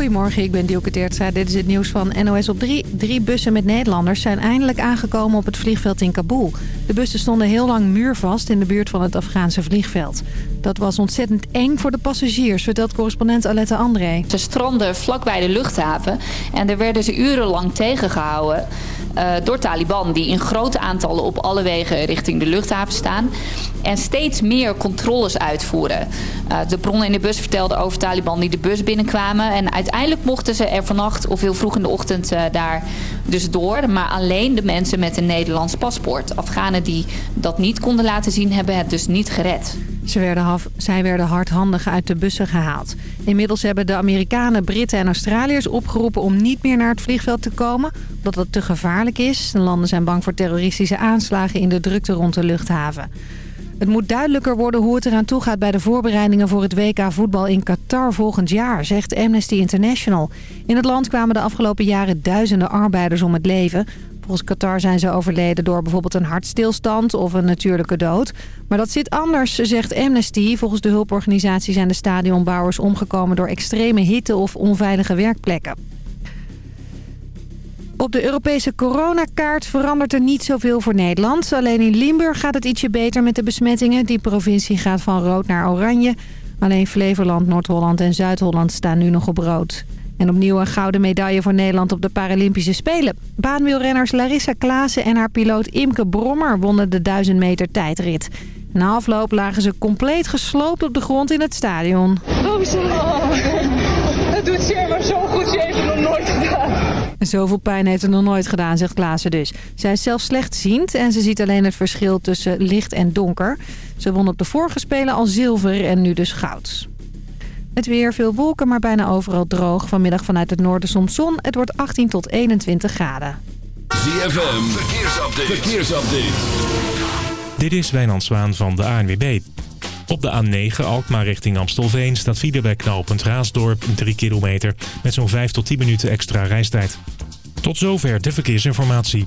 Goedemorgen, ik ben Dielke Teertstra. Dit is het nieuws van NOS op 3. Drie bussen met Nederlanders zijn eindelijk aangekomen op het vliegveld in Kabul. De bussen stonden heel lang muurvast in de buurt van het Afghaanse vliegveld. Dat was ontzettend eng voor de passagiers, vertelt correspondent Alette André. Ze stranden vlakbij de luchthaven en daar werden ze urenlang tegengehouden... Uh, door Taliban die in grote aantallen op alle wegen richting de luchthaven staan. En steeds meer controles uitvoeren. Uh, de bronnen in de bus vertelden over Taliban die de bus binnenkwamen. En uiteindelijk mochten ze er vannacht of heel vroeg in de ochtend uh, daar dus door. Maar alleen de mensen met een Nederlands paspoort. Afghanen die dat niet konden laten zien hebben het dus niet gered. Ze werden zij werden hardhandig uit de bussen gehaald. Inmiddels hebben de Amerikanen, Britten en Australiërs opgeroepen om niet meer naar het vliegveld te komen. Omdat het te gevaarlijk is. De landen zijn bang voor terroristische aanslagen in de drukte rond de luchthaven. Het moet duidelijker worden hoe het eraan toe gaat bij de voorbereidingen voor het WK voetbal in Qatar volgend jaar, zegt Amnesty International. In het land kwamen de afgelopen jaren duizenden arbeiders om het leven. Volgens Qatar zijn ze overleden door bijvoorbeeld een hartstilstand of een natuurlijke dood. Maar dat zit anders, zegt Amnesty. Volgens de hulporganisatie zijn de stadionbouwers omgekomen door extreme hitte of onveilige werkplekken. Op de Europese coronakaart verandert er niet zoveel voor Nederland. Alleen in Limburg gaat het ietsje beter met de besmettingen. Die provincie gaat van rood naar oranje. Alleen Flevoland, Noord-Holland en Zuid-Holland staan nu nog op rood. En opnieuw een gouden medaille voor Nederland op de Paralympische Spelen. Baanwielrenners Larissa Klaassen en haar piloot Imke Brommer wonnen de 1000 meter tijdrit. Na afloop lagen ze compleet gesloopt op de grond in het stadion. Oh, zo. Het doet zeer, maar zo goed ze heeft het nog nooit gedaan. Zoveel pijn heeft het nog nooit gedaan, zegt Klaassen dus. Zij is zelf slechtziend en ze ziet alleen het verschil tussen licht en donker. Ze won op de vorige Spelen al zilver en nu dus goud. Het weer, veel wolken, maar bijna overal droog. Vanmiddag vanuit het noorden soms zon. Het wordt 18 tot 21 graden. ZFM, verkeersupdate. verkeersupdate. Dit is Wijnand Zwaan van de ANWB. Op de A9 Alkmaar richting Amstelveen staat file bij knooppunt Raasdorp 3 kilometer... met zo'n 5 tot 10 minuten extra reistijd. Tot zover de verkeersinformatie.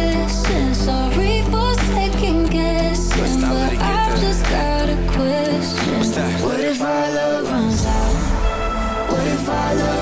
follow.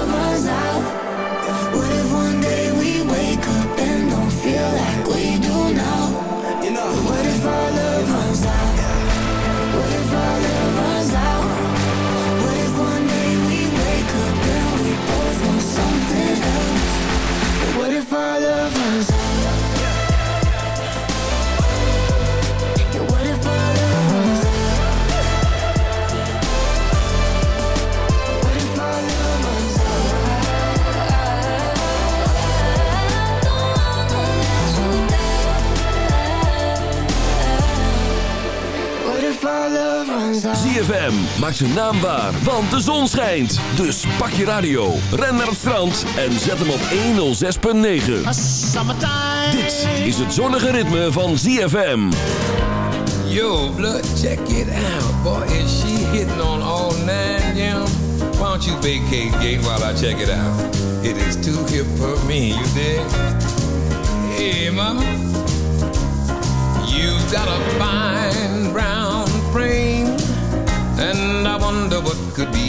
ZFM maakt zijn naam waar, want de zon schijnt. Dus pak je radio, ren naar het strand en zet hem op 106.9. Dit is het zonnige ritme van ZFM. Yo, blood, check it out. Boy, is she hitting on all nine, yeah? Why don't you vacate gate while I check it out? It is too hip for me, you dig? Hey, mama. You got a fine brown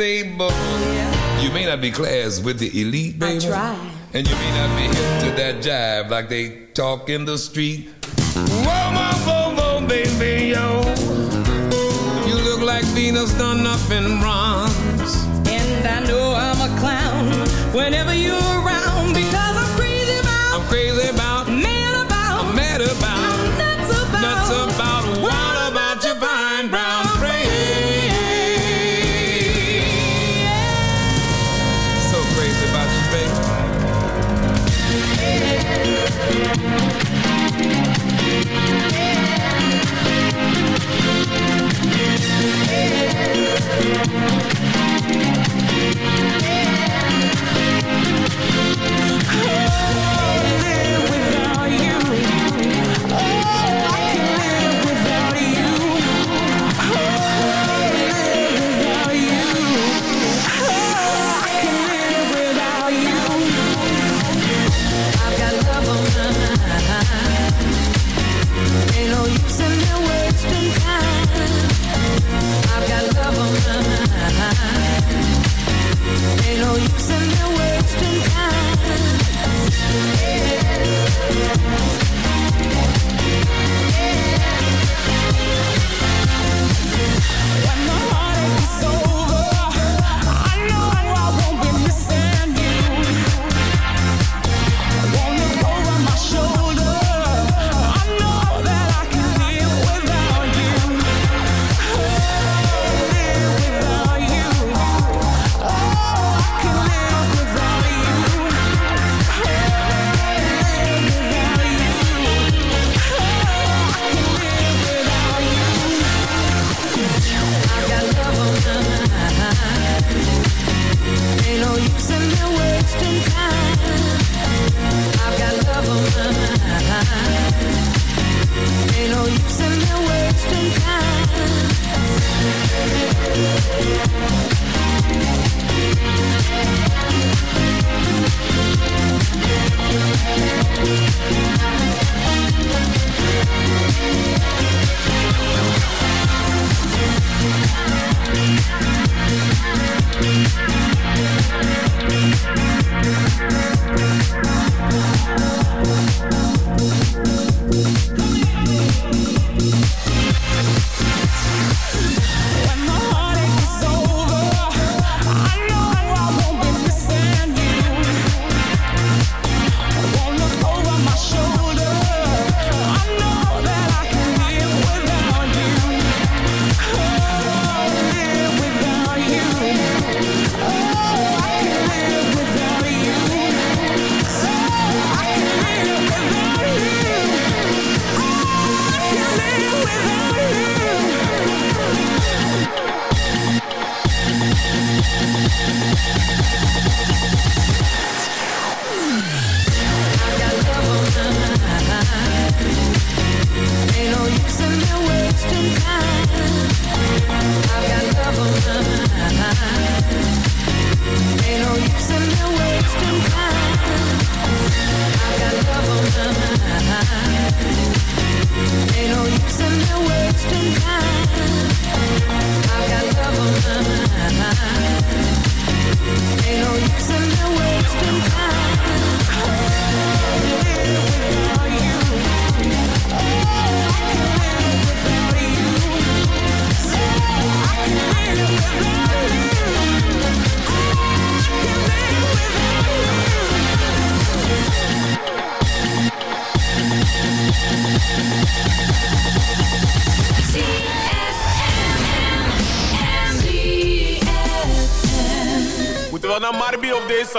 same boat. You may not be classed with the elite, baby. And you may not be hip to that jive like they talk in the street. Whoa, my whoa, whoa, baby, yo. You look like Venus done up in bronze. And I know I'm a clown whenever you're around because I'm crazy about. I'm crazy about Bye.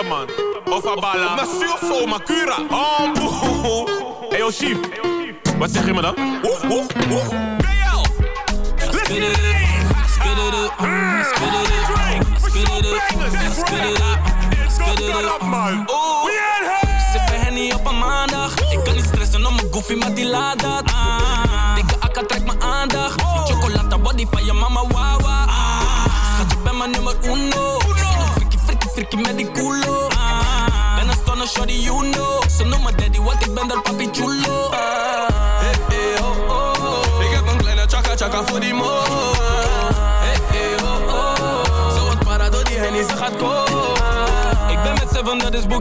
Man. Of Abala. Nassi of zo, Makura. Oh, boe. Hey, yo, chief. Wat zeg je me dan?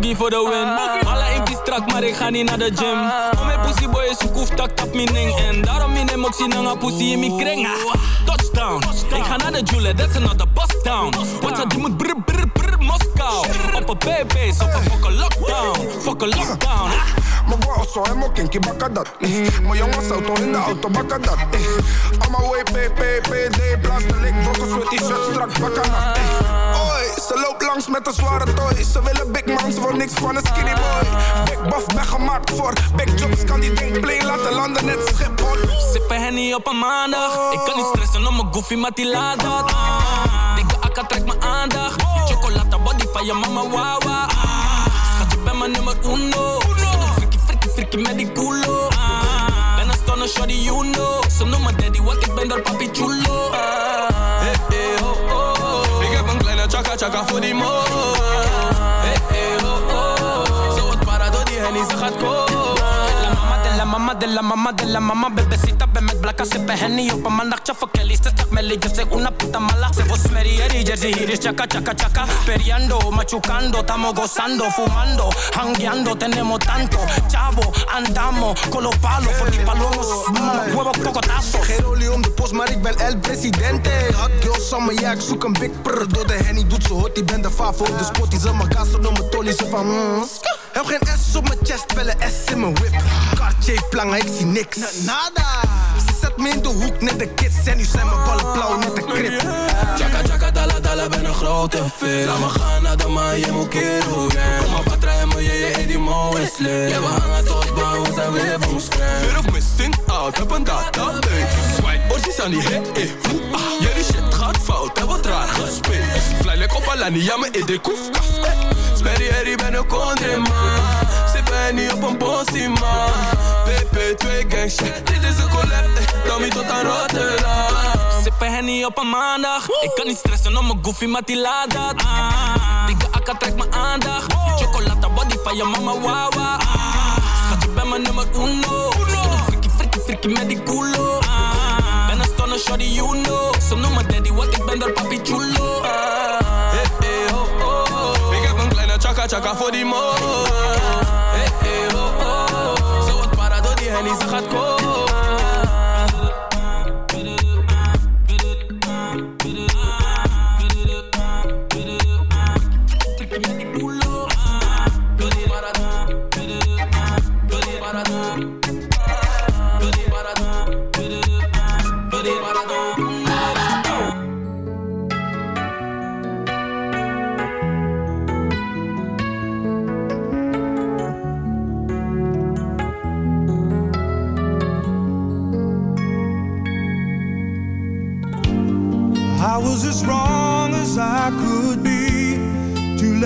Boogie voor de win. Ik die strak, maar ik ga niet naar de gym. Om mijn pussy boy is koef, tak tap mijn ding. En daarom in hem ook zien een pussy in mijn kring. Ah, Touchdown, ik ga naar de Jule, that's another bust down. Wat je die moet brr brr brr Moskou. Op een baby's, op een fucking lockdown. Fucking lockdown. Mijn boy zo helemaal kinky bakken dat. eh. Mijn jongens auto in de auto bakken dat. eh. On my way, PPPD, blaas de lik, brokken, sweat t-shirt, strak bakken dat. eh. Oi, ze loopt langs met een zware toy. Ze willen big man, ze wil niks van een skinny boy. Big buff, ben gemaakt voor big jobs, kan die ding plane laten landen net Schiphol. Sippen henny op een maandag. Ik kan niet stressen om mijn goofy, maar die laat dat. Ah, dikke akka trekt mijn aandacht. Chocolata body van je mama, wawa. Ah, schat, je bent mijn nummer uno. Frikkie met die culo. Ah, ben een you know. Ze noemen daddy, ik ben papi chulo. Ah, hey, hey, oh, oh. Ik heb een kleine chaka chaka voor die mo. Hey, hey, oh, oh. Zo wat para door die henny, ze gaat komen. De la mama de la mama Bebecita ben met blakka sippen henny op een maandagje voor Kelly Ze Melly, yo soy una puta mala Se vos merieri, jersey hier is chaka chaka chaka Periando, machucando, tamo gozando Fumando, hangueando, tenemos tanto Chavo, andamos con los palos Voor die palomos, huevo cocotazo Geen olie om de post, maar ik ben El Presidente. Hot girl summer, ja, ik zoek een big prr. Door de henny doet ze hot, die ben de favo. De spot, ze mijn gas, door mijn tolly, ze van. Heb geen S op mijn chest, wel een S in mijn whip. Cartier plangen, ik zie niks. Nada. Ze zet me in de hoek, net de kids. En nu zijn mijn ballen blauw, net de krip. Chaka chaka dala dala ben een grote fit Laat me gaan naar de maan, je moet yeah. Kom maar patra en me, je je die mo is Ja we hangen tot bang, we zijn weer van scratch Weer of missing out, heb een database. Swipe, orsies aan die hit, eh. hoe, ah. Jullie shit gaat fout, heb wat raar gespeeld. Like op Alani, ja, me in de koefkast. Harry ben een country man. Sippen niet op een bossie man. PP2 gang shit, dit is een collab eh. Tommy tot aan Rotterdam. Sippen Henny op een maandag. Ik kan niet stressen om mijn goofy, maar die laat dat. Ah, Dikke akka trekt mijn aandacht. Chocolata body van je mama, wawa. Ah, Schat, je bent mijn nummer uno. Frikkie, frikkie, frikkie met die culo. Ah, Ben een stunner, shorty, you know. Ze noemen daddy, want ik ben der papi chulo. Ah, chaka chaka voor die mo. Hey, hey, oh, oh. Zo wat para door die henny, ze gaat komen.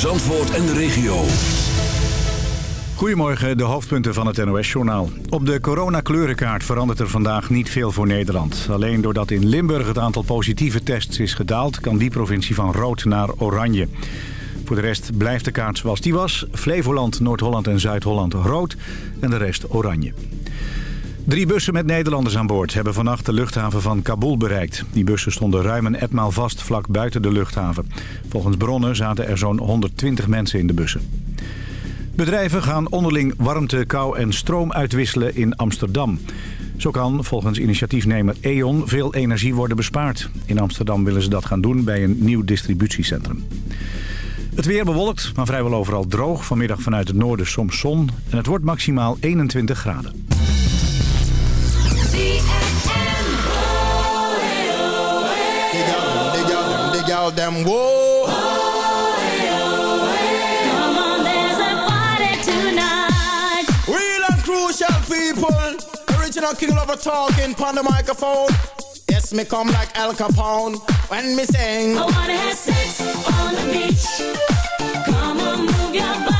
Zandvoort en de regio. Goedemorgen, de hoofdpunten van het NOS-journaal. Op de coronakleurenkaart verandert er vandaag niet veel voor Nederland. Alleen doordat in Limburg het aantal positieve tests is gedaald... kan die provincie van rood naar oranje. Voor de rest blijft de kaart zoals die was. Flevoland, Noord-Holland en Zuid-Holland rood en de rest oranje. Drie bussen met Nederlanders aan boord hebben vannacht de luchthaven van Kabul bereikt. Die bussen stonden ruim een etmaal vast vlak buiten de luchthaven. Volgens bronnen zaten er zo'n 120 mensen in de bussen. Bedrijven gaan onderling warmte, kou en stroom uitwisselen in Amsterdam. Zo kan volgens initiatiefnemer E.ON veel energie worden bespaard. In Amsterdam willen ze dat gaan doen bij een nieuw distributiecentrum. Het weer bewolkt, maar vrijwel overal droog. Vanmiddag vanuit het noorden soms zon. En het wordt maximaal 21 graden. Out, dig out them, whoa. Come on, there's a party tonight. Real and crucial people. Original king lover talking on the microphone. Yes, me come like Al Capone when me sing. I wanna have sex on the beach. Come on, move your body.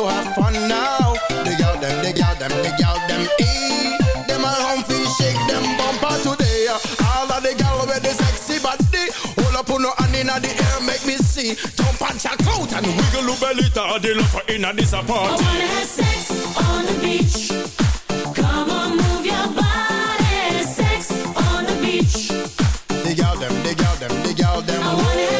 to have fun now. Dig out them, dig out them, dig out them. Eat them at home, feet shake them bumper today. All of the gal with the sexy body. Hold up on no hand in the air, make me see. Jump and check out and wiggle your belly. I did love for in a. I wanna have sex on the beach. Come on, move your body. Sex on the beach. Dig out them, dig out them, dig out them. I wanna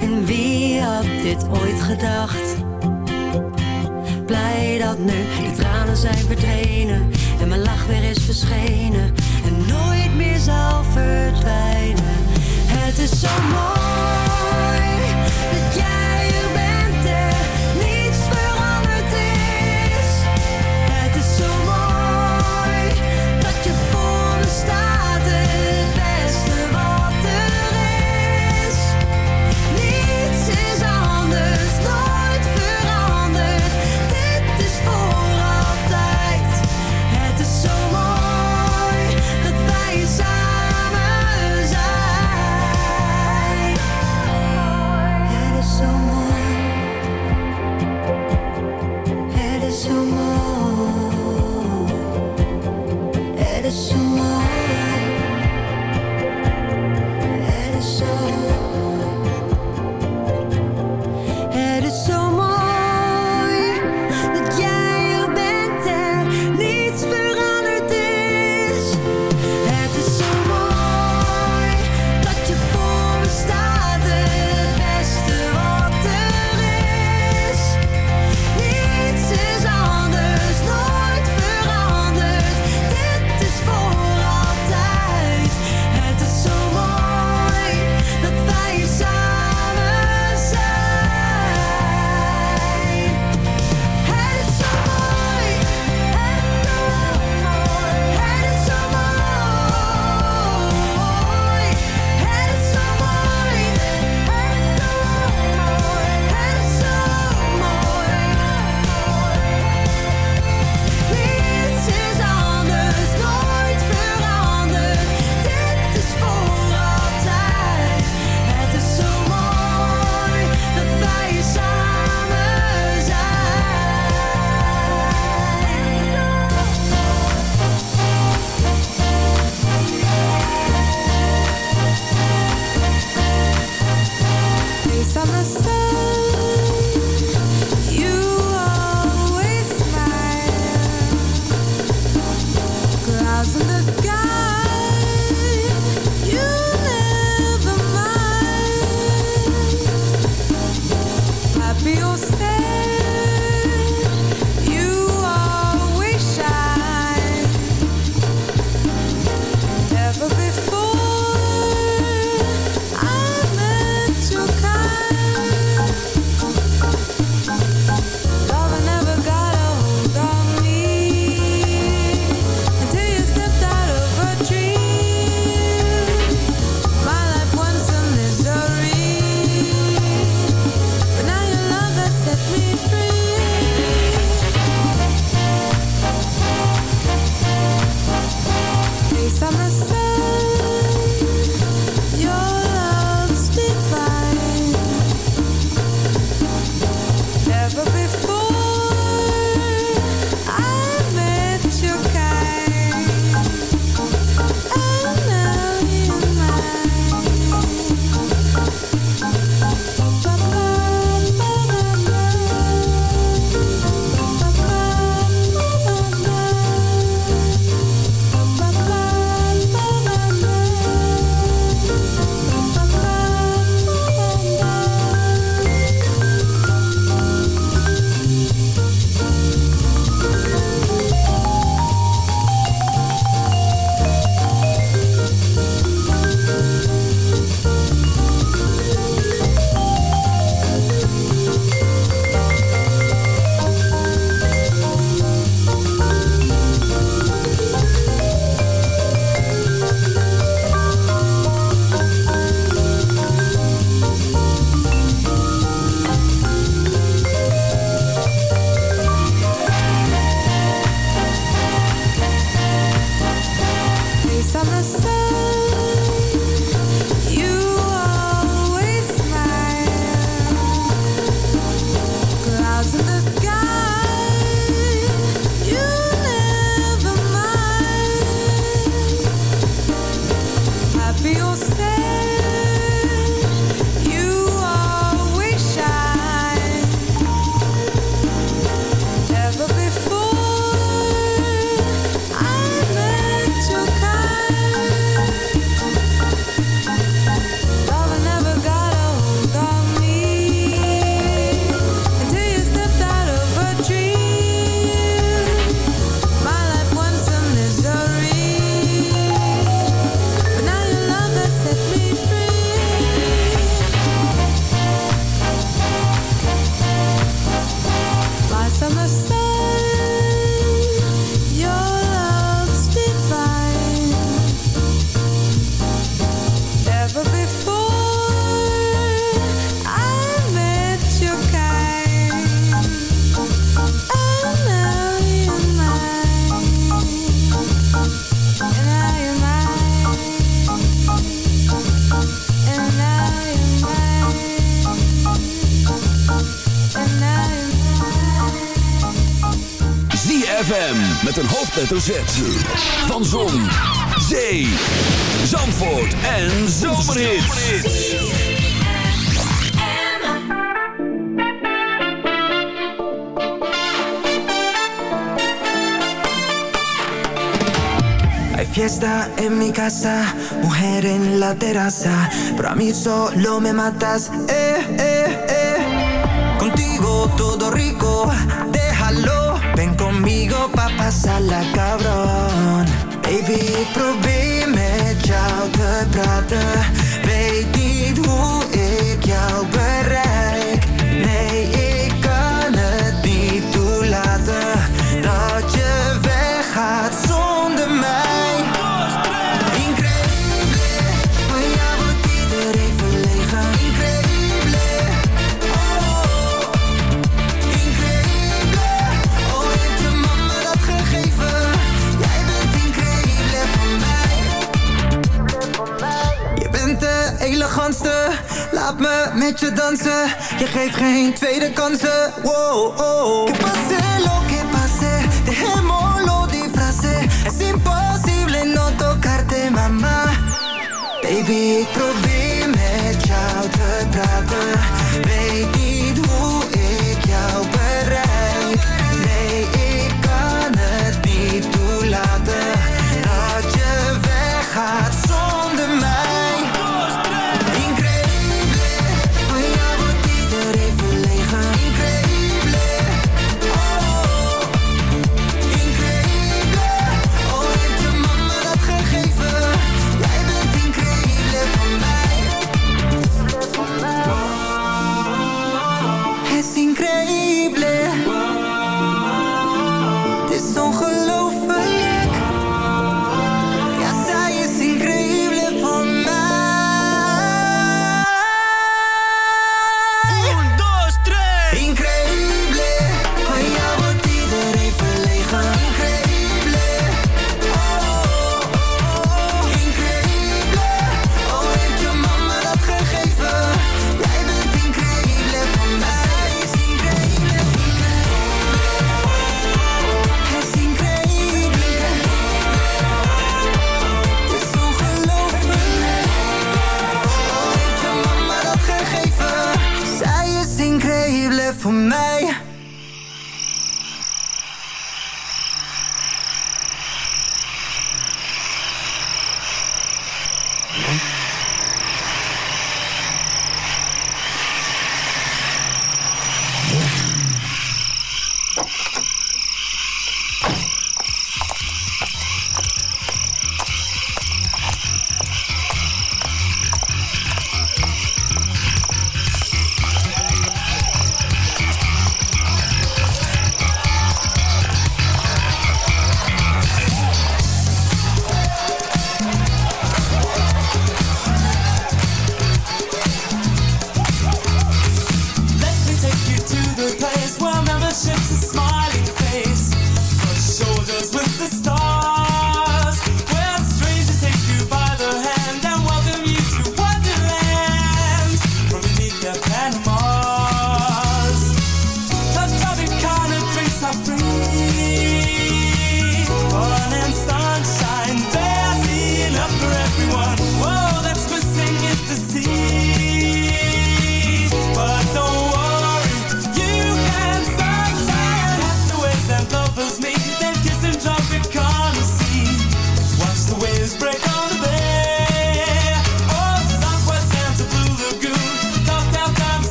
En wie had dit ooit gedacht? Blij dat nu de tranen zijn verdwenen en mijn lach weer is verschenen en nooit meer zal verdwijnen. Het is zo mooi met een hoofdletter Z. Van Zon, Zee, Zandvoort en Zomerhits. Hay fiesta en mi casa, mujer en la terraza, pero a mí solo me matas, eh, eh, eh. Contigo todo rico, déjalo, ven conmigo pa' pasarla cabrón. Baby, probeer met jou te praten, weet niet hoe ik jou bereik. Nee, me met je dansen. Je geeft geen tweede kansen. Wow, oh. Que pase lo que pase, dejémoslo disfrace. Es imposible no tocarte, mama. Baby, ik probeer met te praten.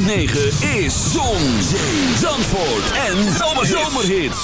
Is Zon, Zee, Zandvoort en Zomerhits. Don't